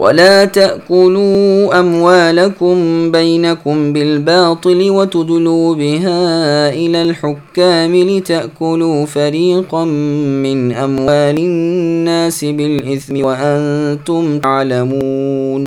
ولا تاكلوا اموالكم بينكم بالباطل وتدلوا بها إلى الحكام لتاكلوا فريقا من اموال الناس بالاثم وأنتم تعلمون۔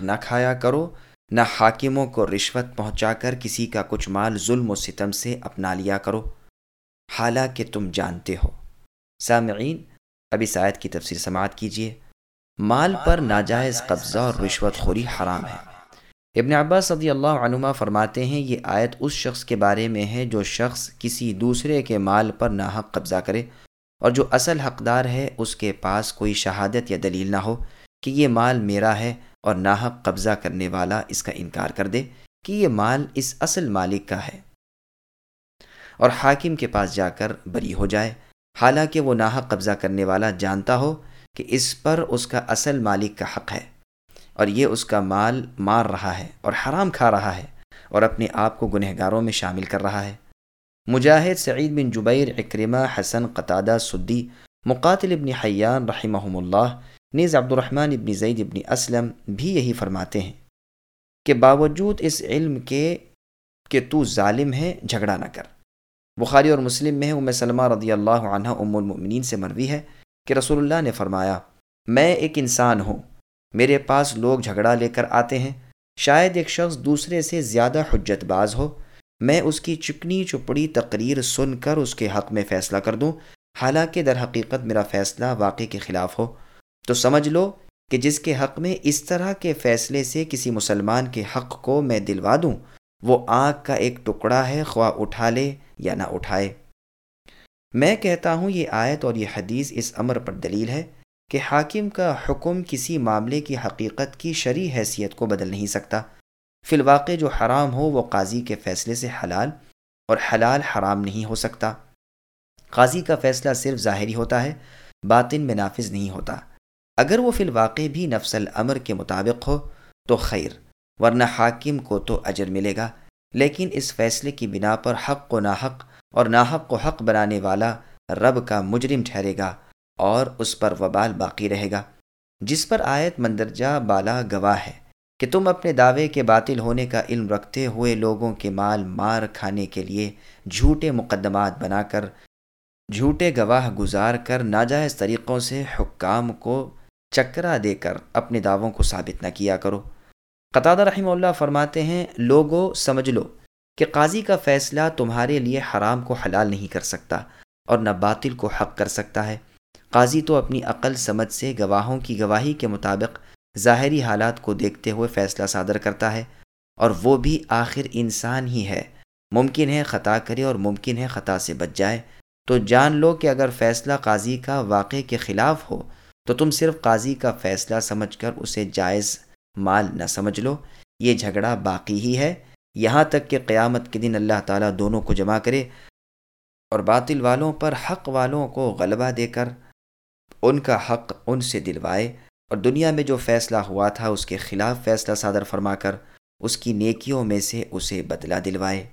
نہ کھایا کرو نہ حاکموں کو رشوت پہنچا کر کسی کا کچھ مال ظلم و ستم سے اپنا لیا کرو۔ حالانکہ تم جانتے ہو۔ جانتے ہو سامعین، ابھی آیت کی تفسیر سماعت کیجیے مال پر ناجائز قبضہ اور رشوت خوری حرام ہے۔ ابن عباس صدی اللہ عنما فرماتے ہیں، یہ آیت اس شخص کے بارے میں ہے جو شخص کسی دوسرے کے مال پر ناحق قبضہ کرے اور جو اصل حقدار ہے، اس کے پاس کوئی شہادت یا دلیل نہ ہو کہ یہ مال میرا ہے اور ناحق قبضہ کرنے والا اس کا انکار کر دے کہ یہ مال اس اصل مالک کا ہے اور حاکم کے پاس جا کر بری ہو جائے۔ حالانکہ وہ ناحق قبضہ کرنے والا جانتا ہو کہ اس پر اس کا اصل مالک کا حق ہے اور یہ اس کا مال مار رہا ہے اور حرام کھا رہا ہے اور اپنے آپ کو گنہ گاروں میں شامل کر رہا ہے۔ مجاہد سعید بن جبیر اکرمہ حسن قطادہ سدی مقاتل ابن حیان رحمہم اللہ نیز عبد الرحمن ابن زید ابن اسلم بھی یہی فرماتے ہیں کہ باوجود اس علم کے کہ تو ظالم ہے، جھگڑا نہ کر۔ بخاری اور مسلم میں ام سلمہ رضی اللہ عنہ ام المؤمنین سے مروی ہے کہ رسول اللہ نے فرمایا، میں ایک انسان ہوں، میرے پاس لوگ جھگڑا لے کر آتے ہیں، شاید ایک شخص دوسرے سے زیادہ حجت باز ہو، میں اس کی چکنی چپڑی تقریر سن کر اس کے حق میں فیصلہ کر دوں، حالانکہ در حقیقت میرا فیصلہ واقع کے خلاف ہو۔ تو سمجھ لو کہ جس کے حق میں اس طرح کے فیصلے سے کسی مسلمان کے حق کو میں دلوا دوں وہ آنکھ کا ایک ٹکڑا ہے، خواہ اٹھا لے یا نہ اٹھائے۔ میں کہتا ہوں، یہ آیت اور یہ حدیث اس امر پر دلیل ہے کہ حاکم کا حکم کسی معاملے کی حقیقت کی شرع حیثیت کو بدل نہیں سکتا۔ فی الواقع جو حرام ہو، وہ قاضی کے فیصلے سے حلال اور حلال حرام نہیں ہو سکتا۔ قاضی کا فیصلہ صرف ظاہری ہوتا ہے، باطن میں نافذ نہیں ہوتا۔ اگر وہ فی الواقع بھی نفس العمر کے مطابق ہو، تو خیر۔ ورنہ حاکم کو تو اجر ملے گا، لیکن اس فیصلے کی بنا پر حق و ناحق اور ناحق کو حق بنانے والا رب کا مجرم ٹھہرے گا اور اس پر وبال باقی رہے گا۔ جس پر آیت مندرجہ بالا گواہ ہے کہ تم اپنے دعوے کے باطل ہونے کا علم رکھتے ہوئے لوگوں کے مال مار کھانے کے لیے جھوٹے مقدمات بنا کر، جھوٹے گواہ گزار کر ناجائز طریقوں سے حکام کو چکرا دے کر اپنے دعووں کو ثابت نہ کیا کرو۔ قطع رحمہ اللہ فرماتے ہیں، لوگو، سمجھ لو کہ قاضی کا فیصلہ تمہارے لیے حرام کو حلال نہیں کر سکتا اور نہ باطل کو حق کر سکتا ہے۔ قاضی تو اپنی عقل، سمجھ سے گواہوں کی گواہی کے مطابق ظاہری حالات کو دیکھتے ہوئے فیصلہ صادر کرتا ہے اور وہ بھی آخر انسان ہی ہے۔ ممکن ہے خطا کرے اور ممکن ہے خطا سے بچ جائے۔ تو جان لو کہ اگر فیصلہ قاضی کا واقع کے خلاف ہو تو تم صرف قاضی کا فیصلہ سمجھ کر اسے جائز مال نہ سمجھ لو، یہ جھگڑا باقی ہی ہے۔ یہاں تک کہ قیامت کے دن اللہ تعالیٰ دونوں کو جمع کرے اور باطل والوں پر حق والوں کو غلبہ دے کر ان کا حق ان سے دلوائے۔ اور دنیا میں جو فیصلہ ہوا تھا، اس کے خلاف فیصلہ صادر فرما کر اس کی نیکیوں میں سے اسے بدلہ دلوائے۔